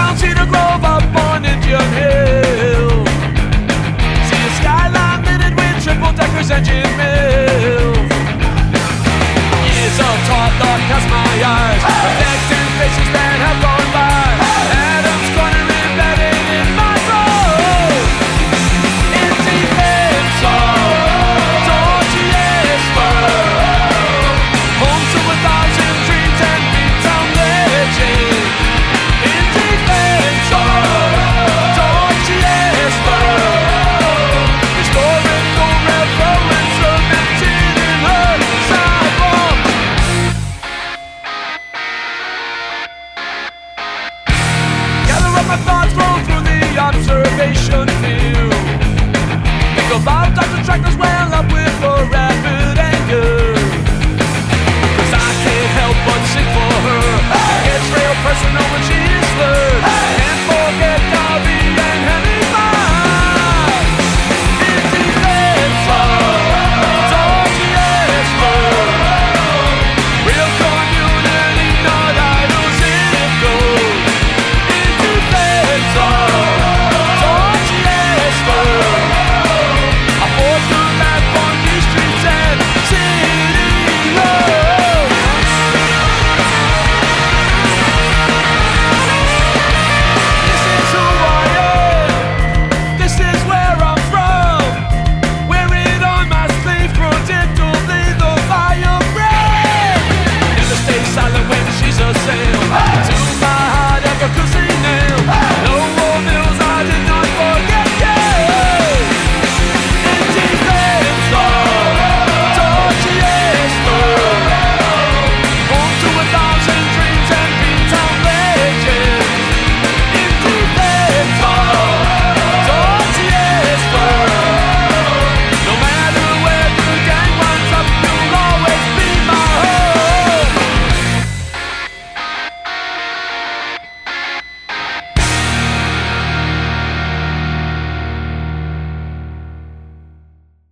down to the Grove up on Indian Hill. strike us well up with.